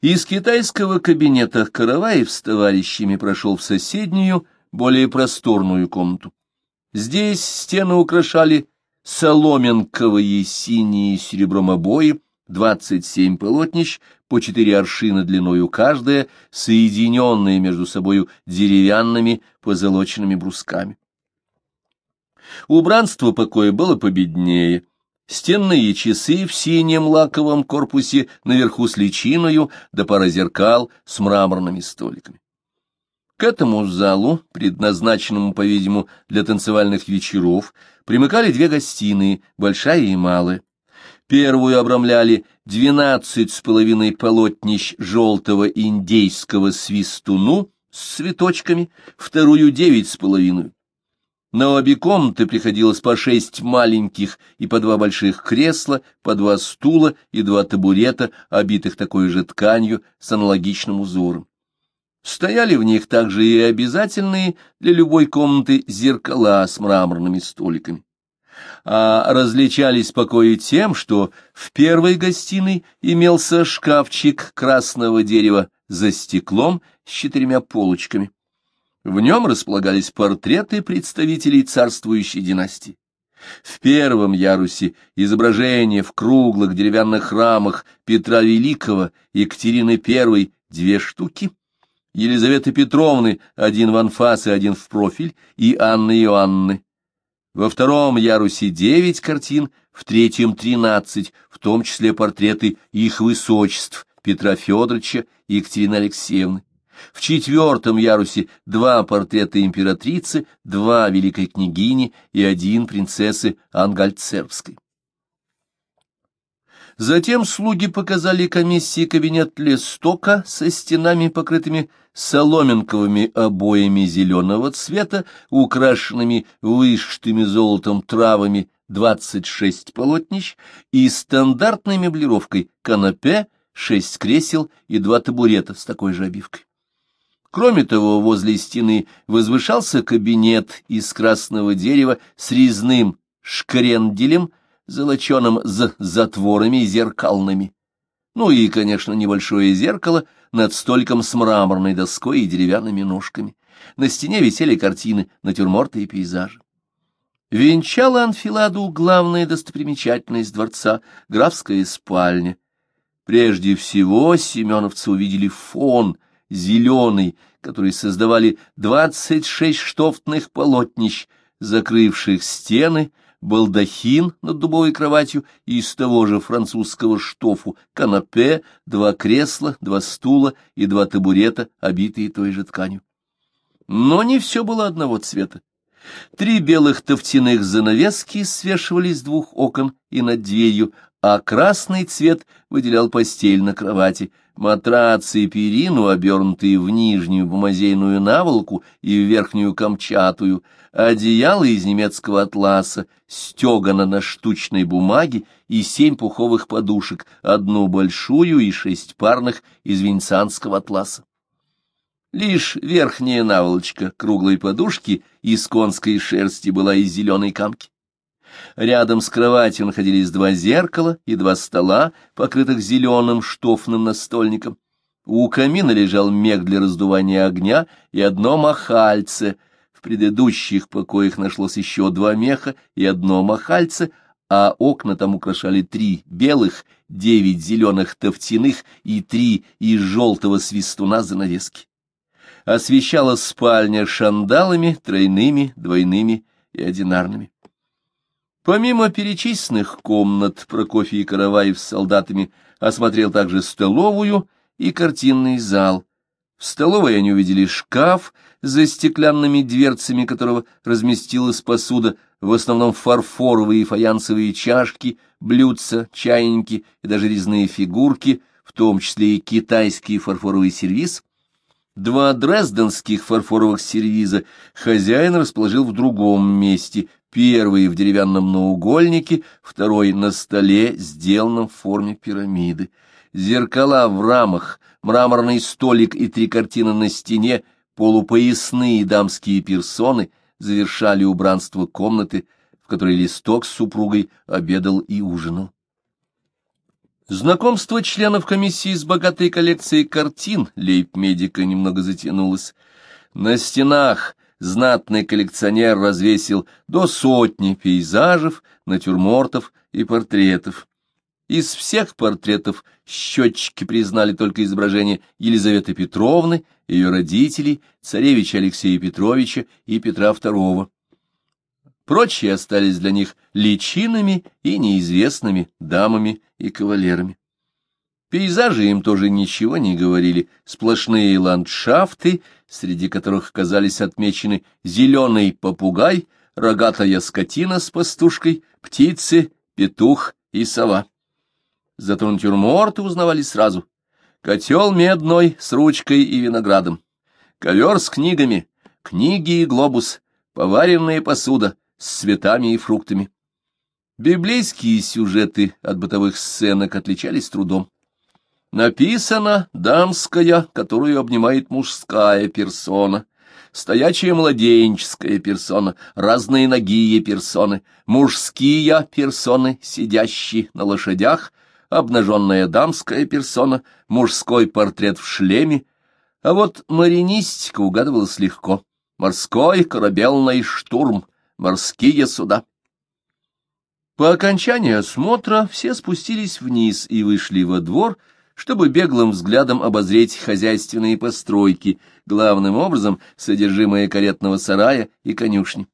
Из китайского кабинета Караваев с товарищами прошел в соседнюю, более просторную комнату. Здесь стены украшали соломенковые синие серебром обои, двадцать семь полотнищ, по четыре аршина длиною каждое, соединенные между собою деревянными позолоченными брусками. Убранство покоя было победнее. Стенные часы в синем лаковом корпусе наверху с личиною, да пара зеркал с мраморными столиками. К этому залу, предназначенному, по-видимому, для танцевальных вечеров, примыкали две гостиные, большая и малая. Первую обрамляли двенадцать с половиной полотнищ желтого индейского свистуну с цветочками, вторую — девять с половиной. На обе комнаты приходилось по шесть маленьких и по два больших кресла, по два стула и два табурета, обитых такой же тканью с аналогичным узором. Стояли в них также и обязательные для любой комнаты зеркала с мраморными столиками. А различались покои тем, что в первой гостиной имелся шкафчик красного дерева за стеклом с четырьмя полочками. В нем располагались портреты представителей царствующей династии. В первом ярусе изображения в круглых деревянных рамах Петра Великого, Екатерины I две штуки, Елизаветы Петровны один в анфас и один в профиль, и Анны Иоанны. Во втором ярусе девять картин, в третьем тринадцать, в том числе портреты их высочеств Петра Федоровича и Екатерины Алексеевны. В четвертом ярусе два портрета императрицы, два великой княгини и один принцессы Ангальцербской. Затем слуги показали комиссии кабинет Лестока со стенами, покрытыми соломенковыми обоями зеленого цвета, украшенными вышитыми золотом травами двадцать шесть полотнищ и стандартной меблировкой канапе, шесть кресел и два табурета с такой же обивкой. Кроме того, возле стены возвышался кабинет из красного дерева с резным шкренделем, золоченым с затворами зеркалными. Ну и, конечно, небольшое зеркало над столиком с мраморной доской и деревянными ножками. На стене висели картины, натюрморты и пейзажи. Венчала анфиладу главная достопримечательность дворца — графская спальня. Прежде всего семеновцы увидели фон — зеленый, который создавали двадцать шесть штофтных полотнищ, закрывших стены, балдахин над дубовой кроватью и из того же французского штофу канапе, два кресла, два стула и два табурета, обитые той же тканью. Но не все было одного цвета. Три белых тофтяных занавески свешивались с двух окон и над дверью, а красный цвет выделял постель на кровати, матрацы и перину, обернутые в нижнюю бумазейную наволоку и в верхнюю камчатую, одеяло из немецкого атласа, стегано на штучной бумаге и семь пуховых подушек, одну большую и шесть парных из венецианского атласа. Лишь верхняя наволочка круглой подушки из конской шерсти была из зеленой камки. Рядом с кроватью находились два зеркала и два стола, покрытых зеленым штофным настольником. У камина лежал мех для раздувания огня и одно махальце. В предыдущих покоях нашлось еще два меха и одно махальце, а окна там украшали три белых, девять зеленых тофтяных и три из желтого свистуна занавески. Освещала спальня шандалами, тройными, двойными и одинарными. Помимо перечисленных комнат, Прокофий Караваев с солдатами осмотрел также столовую и картинный зал. В столовой они увидели шкаф, за стеклянными дверцами которого разместилась посуда, в основном фарфоровые и фаянсовые чашки, блюдца, чайники и даже резные фигурки, в том числе и китайский фарфоровый сервиз. Два дрезденских фарфоровых сервиза хозяин расположил в другом месте, Первый в деревянном наугольнике, второй на столе, сделанном в форме пирамиды. Зеркала в рамах, мраморный столик и три картины на стене, полупоясные дамские персоны завершали убранство комнаты, в которой Листок с супругой обедал и ужинал. Знакомство членов комиссии с богатой коллекцией картин лейб-медика немного затянулось. На стенах знатный коллекционер развесил до сотни пейзажев, натюрмортов и портретов. Из всех портретов счетчики признали только изображение Елизаветы Петровны, ее родителей, царевича Алексея Петровича и Петра II. Прочие остались для них личинами и неизвестными дамами и кавалерами. Пейзажи им тоже ничего не говорили, сплошные ландшафты, среди которых казались отмечены зеленый попугай, рогатая скотина с пастушкой, птицы, петух и сова. Зато натюрморты узнавали сразу. Котел медной с ручкой и виноградом, ковер с книгами, книги и глобус, поваренная посуда — с цветами и фруктами. Библейские сюжеты от бытовых сценок отличались трудом. Написана дамская, которую обнимает мужская персона, стоячая младенческая персона, разные ногие персоны, мужские персоны, сидящие на лошадях, обнаженная дамская персона, мужской портрет в шлеме, а вот маринистика угадывалась легко. Морской корабельный штурм — морские суда. По окончании осмотра все спустились вниз и вышли во двор, чтобы беглым взглядом обозреть хозяйственные постройки, главным образом содержимое каретного сарая и конюшни.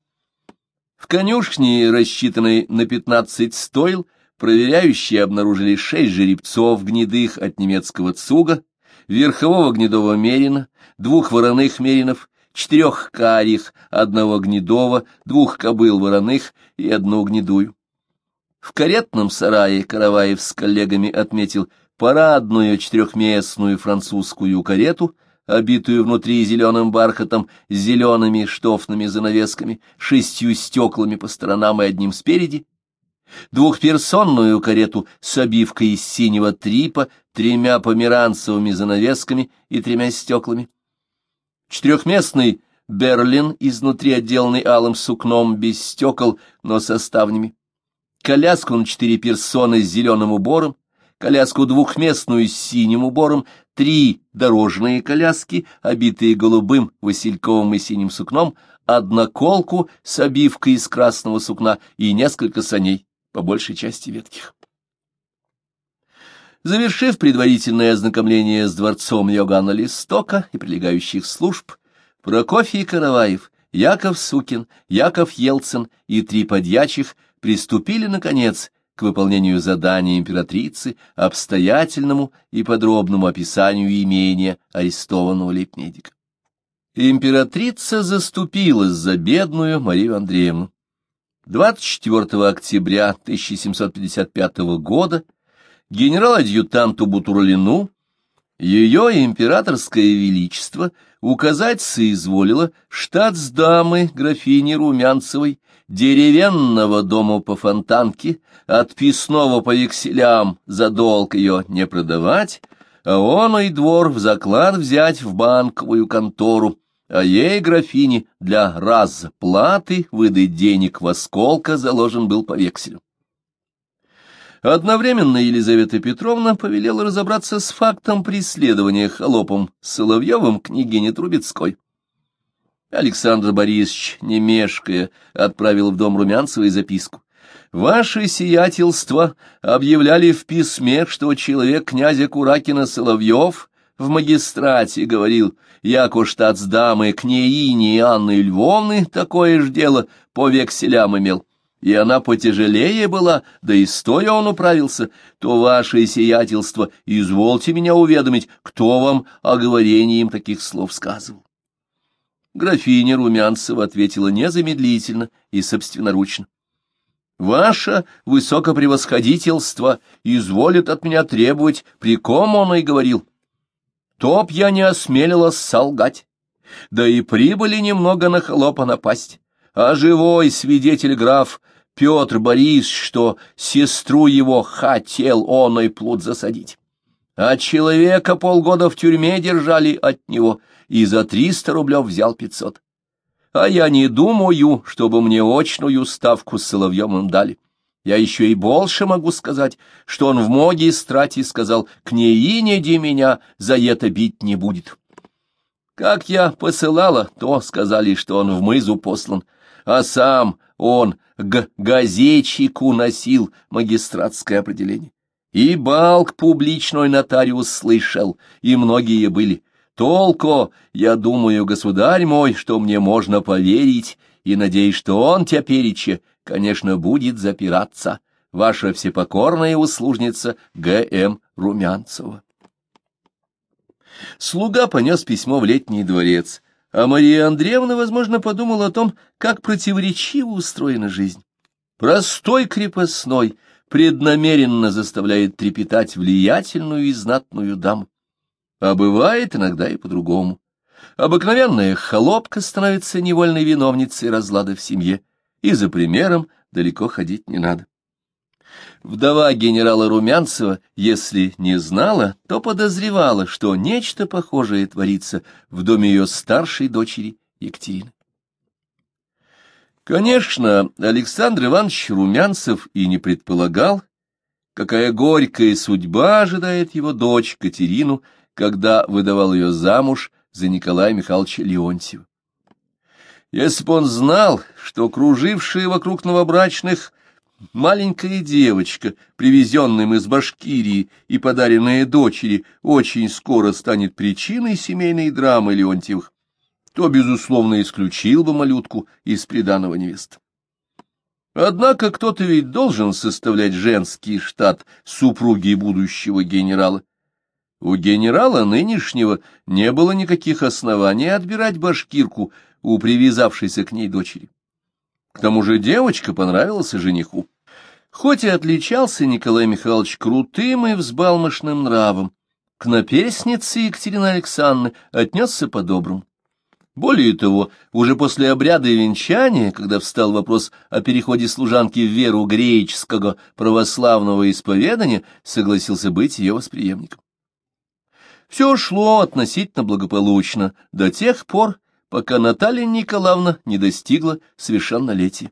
В конюшне, рассчитанной на пятнадцать стойл, проверяющие обнаружили шесть жеребцов гнедых от немецкого цуга, верхового гнедого мерина, двух вороных меринов, четырех карих, одного гнедого, двух кобыл вороных и одну гнедую. В каретном сарае Караваев с коллегами отметил парадную четырехместную французскую карету, обитую внутри зеленым бархатом, с зелеными штофными занавесками, шестью стеклами по сторонам и одним спереди, двухперсонную карету с обивкой из синего трипа, тремя померанцевыми занавесками и тремя стеклами, Четырехместный Берлин, изнутри отделанный алым сукном, без стекол, но со ставнями. Коляску на четыре персоны с зеленым убором, коляску двухместную с синим убором, три дорожные коляски, обитые голубым, васильковым и синим сукном, одноколку с обивкой из красного сукна и несколько саней, по большей части ветких. Завершив предварительное ознакомление с дворцом Йоганна Листока и прилегающих служб, Прокофий Караваев, Яков Сукин, Яков Елцин и три подьячих приступили, наконец, к выполнению задания императрицы, обстоятельному и подробному описанию имения арестованного лейб-медика. Императрица заступилась за бедную Марию Андреевну. 24 октября 1755 года генерал-адъютанту Бутурлину ее императорское величество указать соизволило штатсдамы графини Румянцевой деревянного дома по фонтанке, отписного по векселям за долг ее не продавать, а он и двор в заклад взять в банковую контору, а ей, графине, для разплаты выдать денег во сколько заложен был по векселю. Одновременно Елизавета Петровна повелела разобраться с фактом преследования холопом Соловьевым княгини Трубецкой. Александр Борисович, не мешкая, отправил в дом Румянцевой записку. «Ваше сиятельство объявляли в письме, что человек князя Куракина Соловьев в магистрате говорил, яко штатсдамы княгини Анны Львовны такое ж дело по векселям имел» и она потяжелее была, да и стоя он управился, то ваше сиятельство, извольте меня уведомить, кто вам оговорением таких слов сказывал. Графиня Румянцева ответила незамедлительно и собственноручно. «Ваше высокопревосходительство изволит от меня требовать, при ком он и говорил. Топ я не осмелилась солгать, да и прибыли немного на холопа напасть, а живой свидетель граф Петр Борис, что сестру его хотел он и плут засадить. А человека полгода в тюрьме держали от него, и за триста рублев взял пятьсот. А я не думаю, чтобы мне очную ставку с Соловьем им дали. Я еще и больше могу сказать, что он в моге страти сказал, «Княгиня меня за это бить не будет». Как я посылала, то сказали, что он в мызу послан, а сам он к газетчику носил магистратское определение. И балк публичной нотариус слышал, и многие были. Толко, я думаю, государь мой, что мне можно поверить, и надеюсь, что он тепереча, конечно, будет запираться. Ваша всепокорная услужница Г.М. Румянцева. Слуга понес письмо в летний дворец, а Мария Андреевна, возможно, подумала о том, как противоречиво устроена жизнь. Простой крепостной преднамеренно заставляет трепетать влиятельную и знатную даму. А бывает иногда и по-другому. Обыкновенная холопка становится невольной виновницей разлада в семье, и за примером далеко ходить не надо. Вдова генерала Румянцева, если не знала, то подозревала, что нечто похожее творится в доме ее старшей дочери Екатерины. Конечно, Александр Иванович Румянцев и не предполагал, какая горькая судьба ожидает его дочь Катерину, когда выдавал ее замуж за Николая Михайловича Леонтьева. Если бы он знал, что кружившие вокруг новобрачных маленькая девочка, привезенная из Башкирии и подаренная дочери, очень скоро станет причиной семейной драмы Леонтьевых, то, безусловно, исключил бы малютку из приданого невест. Однако кто-то ведь должен составлять женский штат супруги будущего генерала. У генерала нынешнего не было никаких оснований отбирать башкирку у привязавшейся к ней дочери. К тому же девочка понравилась жениху. Хоть и отличался Николай Михайлович крутым и взбалмошным нравом, к наперснице Екатерины Александры отнесся по-доброму. Более того, уже после обряда и венчания, когда встал вопрос о переходе служанки в веру греческого православного исповедания, согласился быть ее восприемником. Все шло относительно благополучно до тех пор, пока Наталья Николаевна не достигла совершеннолетия.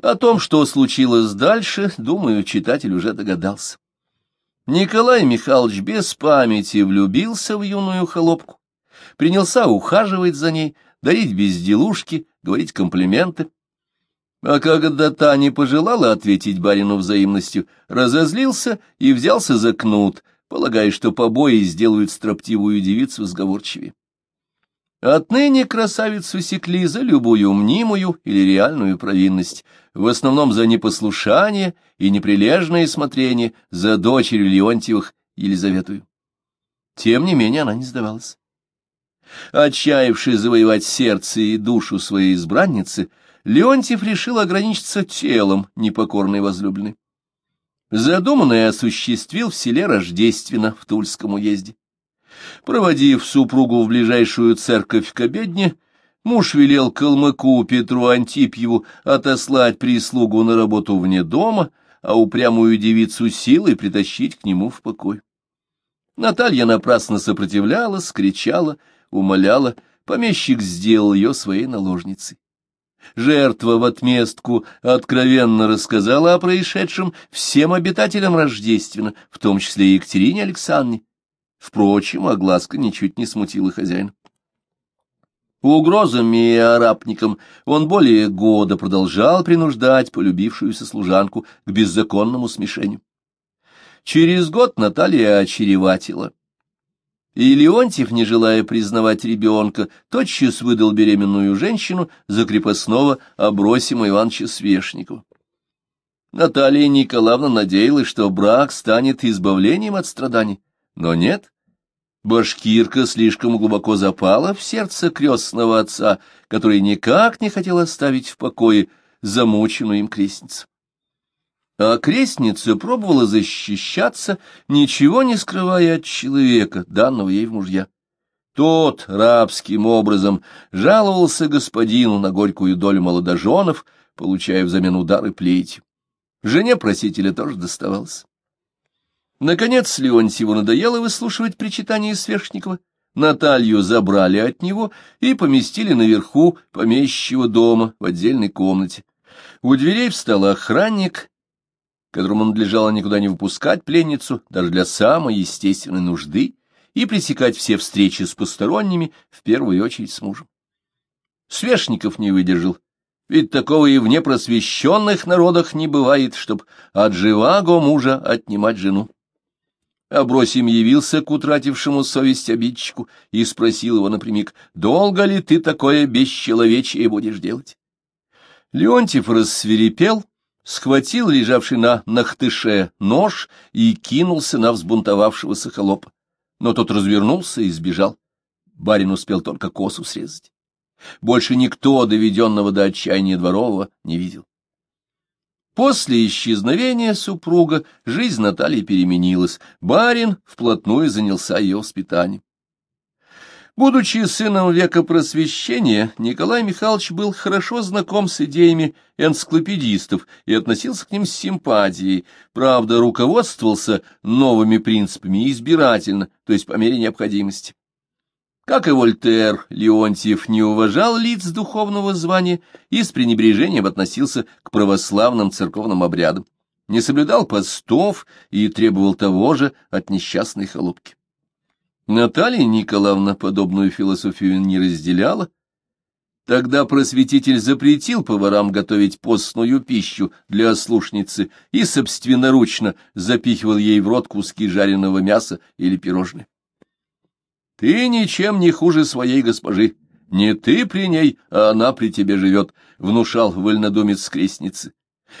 О том, что случилось дальше, думаю, читатель уже догадался. Николай Михайлович без памяти влюбился в юную холопку, принялся ухаживать за ней, дарить безделушки, говорить комплименты. А когда та не пожелала ответить барину взаимностью, разозлился и взялся за кнут, полагая, что побои сделают строптивую девицу сговорчивее. Отныне красавицу секли за любую мнимую или реальную провинность, в основном за непослушание и неприлежное смотрение за дочерью Леонтьевых Елизаветую. Тем не менее она не сдавалась. Отчаявшись завоевать сердце и душу своей избранницы, Леонтьев решил ограничиться телом непокорной возлюбленной. Задуманное осуществил в селе Рождественно в Тульском уезде. Проводив супругу в ближайшую церковь к обедне, муж велел калмыку Петру Антипьеву отослать прислугу на работу вне дома, а упрямую девицу силой притащить к нему в покой. Наталья напрасно сопротивлялась, кричала, умоляла, помещик сделал ее своей наложницей. Жертва в отместку откровенно рассказала о происшедшем всем обитателям Рождествена, в том числе и Екатерине Александровне. Впрочем, огласка ничуть не смутила хозяина. Угрозами и арапником он более года продолжал принуждать полюбившуюся служанку к беззаконному смешению. Через год Наталья очереватила. И Леонтьев, не желая признавать ребенка, тотчас выдал беременную женщину за крепостного Обросима Ивановича Свешникова. Наталья Николаевна надеялась, что брак станет избавлением от страданий, но нет, Башкирка слишком глубоко запала в сердце крестного отца, который никак не хотел оставить в покое замученную им крестницу. А крестница пробовала защищаться, ничего не скрывая от человека, данного ей в мужья. Тот рабским образом жаловался господину на горькую долю молодоженов, получая взамен удары плетью. Жене просителя тоже доставалось. Наконец Леонтьеву надоело выслушивать причитания Свершникова. Наталью забрали от него и поместили наверху помещичьего дома в отдельной комнате. У дверей встал охранник которому надлежало никуда не выпускать пленницу, даже для самой естественной нужды, и пресекать все встречи с посторонними, в первую очередь с мужем. Свешников не выдержал, ведь такого и в непросвещенных народах не бывает, чтоб от живаго мужа отнимать жену. Абросим явился к утратившему совесть обидчику и спросил его напрямик, «Долго ли ты такое бесчеловечие будешь делать?» Леонтьев рассверепел, схватил лежавший на нахтыше нож и кинулся на взбунтовавшегося холопа. Но тот развернулся и сбежал. Барин успел только косу срезать. Больше никто доведенного до отчаяния дворового не видел. После исчезновения супруга жизнь Натальи переменилась. Барин вплотную занялся ее воспитанием. Будучи сыном века просвещения, Николай Михайлович был хорошо знаком с идеями энциклопедистов и относился к ним с симпатией, правда, руководствовался новыми принципами избирательно, то есть по мере необходимости. Как и Вольтер, Леонтьев не уважал лиц духовного звания и с пренебрежением относился к православным церковным обрядам, не соблюдал постов и требовал того же от несчастной холопки. Наталья Николаевна подобную философию не разделяла. Тогда просветитель запретил поварам готовить постную пищу для ослушницы и собственноручно запихивал ей в рот куски жареного мяса или пирожные. Ты ничем не хуже своей госпожи. Не ты при ней, а она при тебе живет, — внушал вольнодумец крестницы.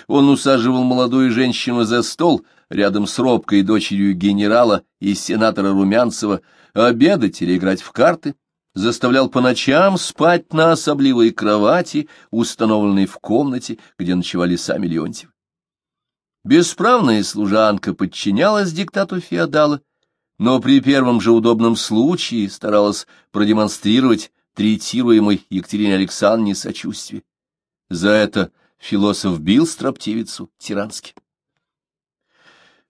Он усаживал молодую женщину за стол рядом с робкой дочерью генерала и сенатора Румянцева, обедать или играть в карты, заставлял по ночам спать на особливой кровати, установленной в комнате, где ночевали сами Леонтьев. Бесправная служанка подчинялась диктату феодала, но при первом же удобном случае старалась продемонстрировать третируемой Екатерине Александровне сочувствие. За это философ бил строптивицу тирански.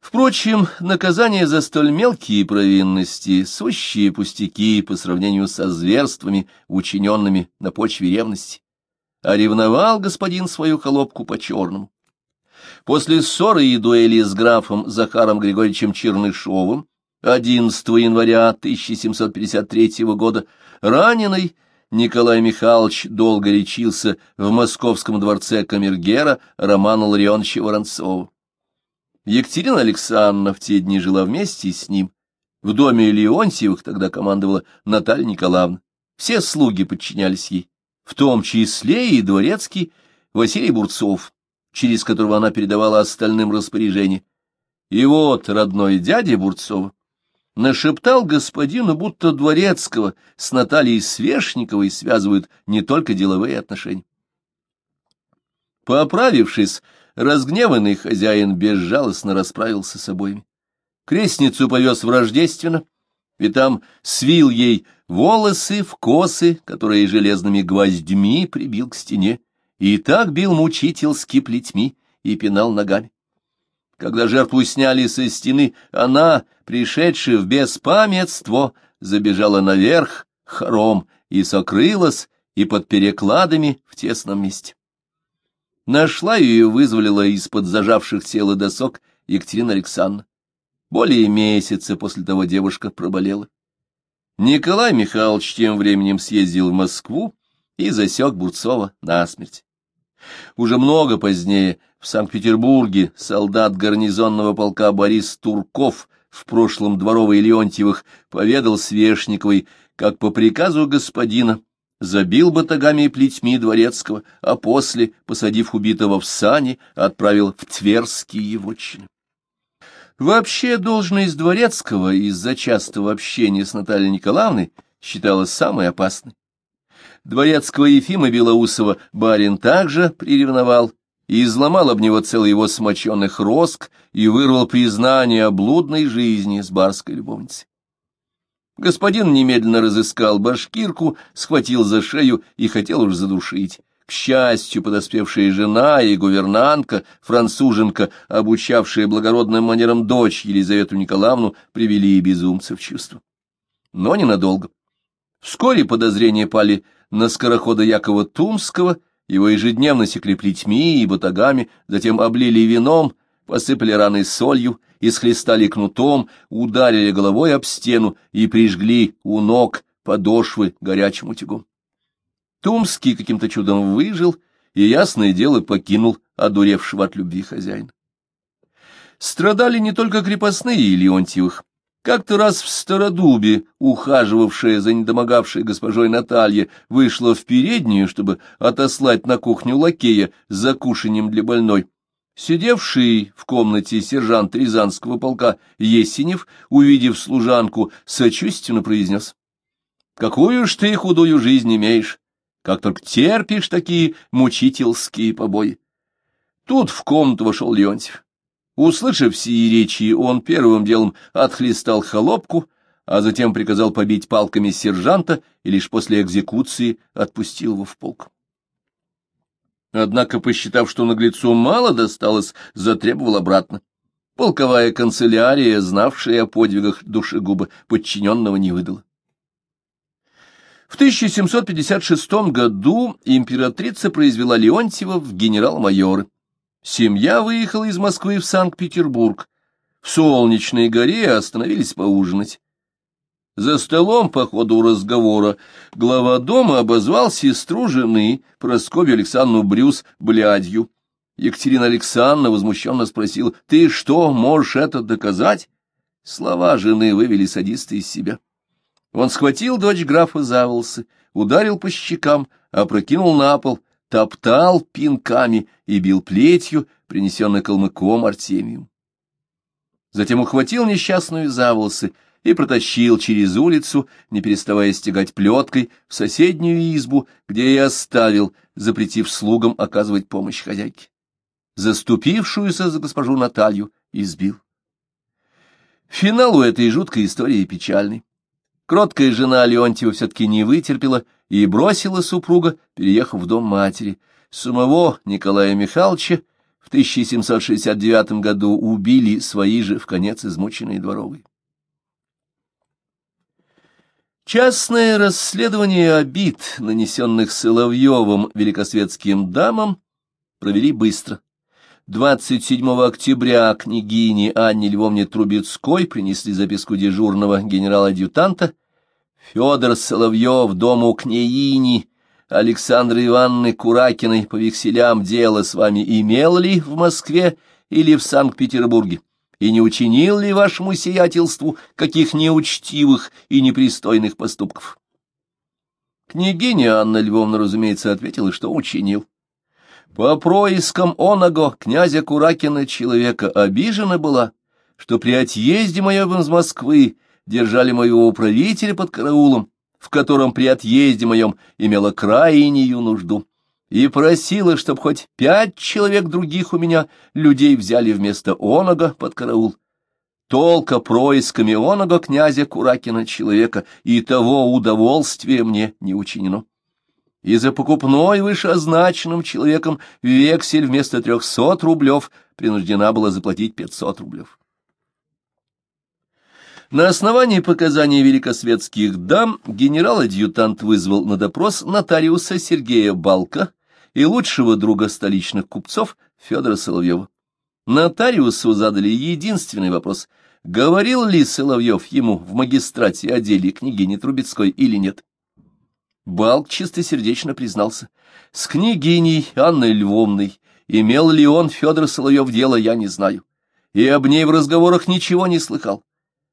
Впрочем, наказание за столь мелкие провинности, сущие пустяки по сравнению со зверствами, учиненными на почве ревности, а ревновал господин свою холопку по-черному. После ссоры и дуэли с графом Захаром Григорьевичем Чернышовым 11 января 1753 года раненый Николай Михайлович долго лечился в московском дворце камергера Романа Ларионовича Воронцова. Екатерина Александровна в те дни жила вместе с ним. В доме Леонтьевых тогда командовала Наталья Николаевна. Все слуги подчинялись ей, в том числе и дворецкий Василий Бурцов, через которого она передавала остальным распоряжение. И вот родной дядя Бурцова нашептал господину, будто Дворецкого с Натальей Свешниковой связывают не только деловые отношения. Поправившись, разгневанный хозяин безжалостно расправился с обоими. Крестницу повез в Рождественно, и там свил ей волосы в косы, которые железными гвоздьми прибил к стене, и так бил мучительски плетьми и пинал ногами. Когда жертву сняли со стены, она, пришедшая в беспамятство, забежала наверх, хором, и сокрылась, и под перекладами в тесном месте. Нашла ее и вызволила из-под зажавших тело досок Екатерина Александровна. Более месяца после того девушка проболела. Николай Михайлович тем временем съездил в Москву и засек Бурцова насмерть. Уже много позднее в Санкт-Петербурге солдат гарнизонного полка Борис Турков, в прошлом дворовый Леонтьевых, поведал Свешниковой, как по приказу господина забил батагами и плетьми дворецкого, а после, посадив убитого в сани, отправил в Тверские евочины. Вообще должность дворецкого из-за частого общения с Натальей Николаевной считалась самой опасной. Дворецкого Ефима Белоусова барин также приревновал и изломал об него целый его смоченных роск и вырвал признание о блудной жизни с барской любовницей. Господин немедленно разыскал башкирку, схватил за шею и хотел уж задушить. К счастью, подоспевшая жена и гувернантка, француженка, обучавшая благородным манерам дочь Елизавету Николаевну, привели безумца в чувство. Но ненадолго. Вскоре подозрения пали на скорохода Якова Тумского, его ежедневно секли плетьми и батагами, затем облили вином, посыпали раны солью, исхлестали кнутом, ударили головой об стену и прижгли у ног подошвы горячим утюгом. Тумский каким-то чудом выжил и, ясное дело, покинул одуревшего от любви хозяина. Страдали не только крепостные Леонтьевых. Как-то раз в Стародубе, ухаживавшая за недомогавшей госпожой Наталья, вышла в переднюю, чтобы отослать на кухню лакея за кушанием для больной. Сидевший в комнате сержант Рязанского полка Есенев, увидев служанку, сочувственно произнес. — Какую ж ты худую жизнь имеешь, как только терпишь такие мучительские побои. Тут в комнату вошел Леонтьев. Услышав сии речи, он первым делом отхлестал холопку, а затем приказал побить палками сержанта и лишь после экзекуции отпустил его в полк. Однако, посчитав, что наглецу мало досталось, затребовал обратно. Полковая канцелярия, знавшая о подвигах душегуба, подчиненного не выдала. В 1756 году императрица произвела Леонтьева в генерал-майоры. Семья выехала из Москвы в Санкт-Петербург. В Солнечной горе остановились поужинать. За столом по ходу разговора глава дома обозвал сестру жены, Прасковью Александровну Брюс, блядью. Екатерина Александровна возмущенно спросила, «Ты что, можешь это доказать?» Слова жены вывели садиста из себя. Он схватил дочь графа за волосы, ударил по щекам, опрокинул на пол, топтал пинками и бил плетью, принесенной калмыком Артемием. Затем ухватил несчастную за волосы и протащил через улицу, не переставая стегать плеткой, в соседнюю избу, где и оставил, запретив слугам оказывать помощь хозяйке. Заступившуюся за госпожу Наталью избил. Финал у этой жуткой истории печальный. Кроткая жена Леонтьева все-таки не вытерпела и бросила супруга, переехав в дом матери. Самого Николая Михайловича в 1769 году убили свои же в конец измученные дворовые. Частное расследование обид, нанесенных Соловьевым великосветским дамам, провели быстро. 27 октября княгине Анне Львовне Трубецкой принесли записку дежурного генерала-адъютанта Федор Соловьев дому княгини Александры Ивановны Куракиной по векселям дело с вами имел ли в Москве или в Санкт-Петербурге? И не учинил ли вашему сиятельству каких неучтивых и непристойных поступков? Княгиня Анна Львовна, разумеется, ответила, что учинил. По проискам оного князя Куракина человека обижена была, что при отъезде моем из Москвы держали моего управителя под караулом, в котором при отъезде моем имела крайнюю нужду, и просила, чтоб хоть пять человек других у меня людей взяли вместо онога под караул. Толка происками онога князя Куракина человека, и того удовольствия мне не учинено и за покупной вышеозначенным человеком вексель вместо трехсот рублев принуждена была заплатить пятьсот рублев. На основании показаний великосветских дам генерал-адъютант вызвал на допрос нотариуса Сергея Балка и лучшего друга столичных купцов Федора Соловьева. Нотариусу задали единственный вопрос — говорил ли Соловьев ему в магистрате о деле княгини Трубецкой или нет. Балк чистосердечно признался. С княгиней Анной Львовной имел ли он Федор Соловьев дело, я не знаю. И об ней в разговорах ничего не слыхал.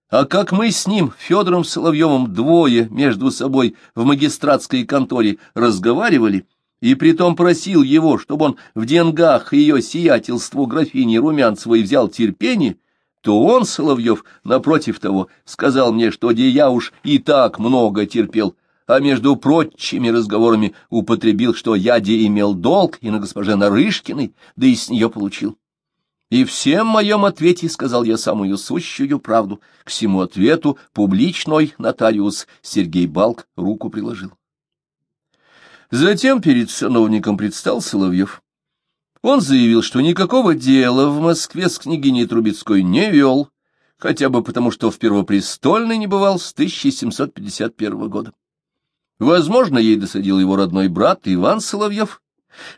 А как мы с ним, Федором Соловьевым, двое между собой в магистратской конторе разговаривали, и притом просил его, чтобы он в деньгах ее сиятельству графини Румянцевой взял терпение, то он, Соловьев, напротив того, сказал мне, что где я уж и так много терпел, а между прочими разговорами употребил, что я де имел долг и на госпоже Нарышкиной, да и с нее получил. И всем моем ответе сказал я самую сущую правду. К всему ответу публичной нотариус Сергей Балк руку приложил. Затем перед сановником предстал Соловьев. Он заявил, что никакого дела в Москве с княгиней Трубецкой не вел, хотя бы потому, что в Первопрестольной не бывал с 1751 года. Возможно, ей досадил его родной брат Иван Соловьев,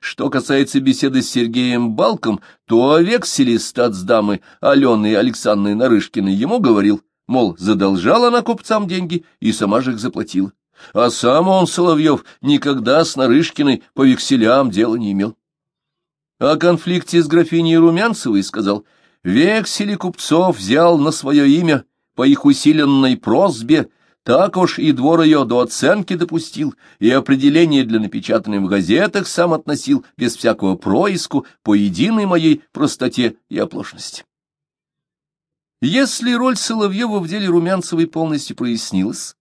Что касается беседы с Сергеем Балком, то о векселе статсдамы Алены Александры Нарышкиной ему говорил, мол, задолжала она купцам деньги и сама же их заплатила. А сам он, Соловьев, никогда с Нарышкиной по векселям дела не имел. О конфликте с графиней Румянцевой сказал, вексели купцов взял на свое имя по их усиленной просьбе, так уж и двор ее до оценки допустил, и определение для напечатанных в газетах сам относил без всякого происку по единой моей простоте и оплошности. Если роль Соловьева в деле Румянцевой полностью прояснилась,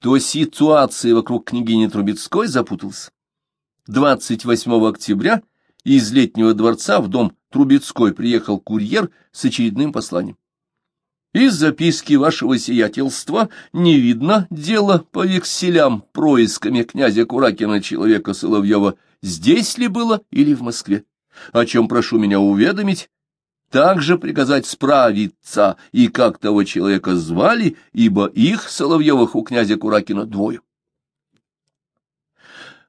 то ситуация вокруг княгини Трубецкой запуталась. 28 октября из летнего дворца в дом Трубецкой приехал курьер с очередным посланием. Из записки вашего сиятельства не видно дело по векселям происками князя Куракина человека Соловьева, здесь ли было или в Москве, о чем прошу меня уведомить, также приказать справиться и как того человека звали, ибо их, Соловьевых, у князя Куракина двое.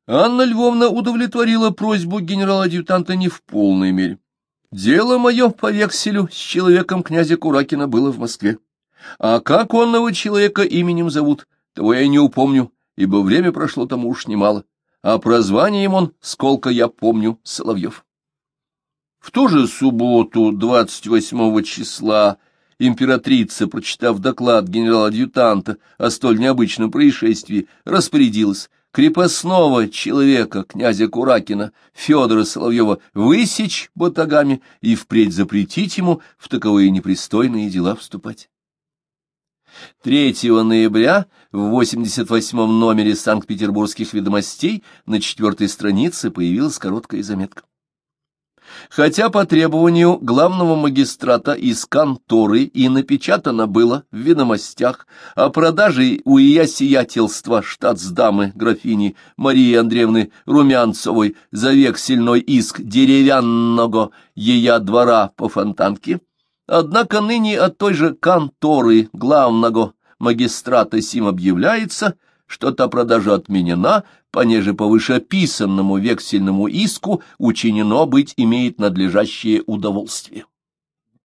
Анна Львовна удовлетворила просьбу генерала-адъютанта не в полной мере. Дело мое по векселю с человеком князя Куракина было в Москве. А как онного человека именем зовут, того я не упомню, ибо время прошло тому уж немало. А прозванием он, сколько я помню, Соловьев. В ту же субботу, 28 числа, императрица, прочитав доклад генерала-адъютанта о столь необычном происшествии, распорядилась крепостного человека, князя Куракина, Федора Соловьева, высечь батагами и впредь запретить ему в таковые непристойные дела вступать. 3 ноября в 88-м номере Санкт-Петербургских ведомостей на четвертой странице появилась короткая заметка хотя по требованию главного магистрата из конторы и напечатано было в ведомостях о продаже у ее сиятельства штатсдамы графини Марии Андреевны Румянцевой за вексельной иск деревянного ее двора по фонтанке, однако ныне от той же конторы главного магистрата сим объявляется, что та продажа отменена, понеже по вышеописанному вексельному иску учинено быть имеет надлежащее удовольствие.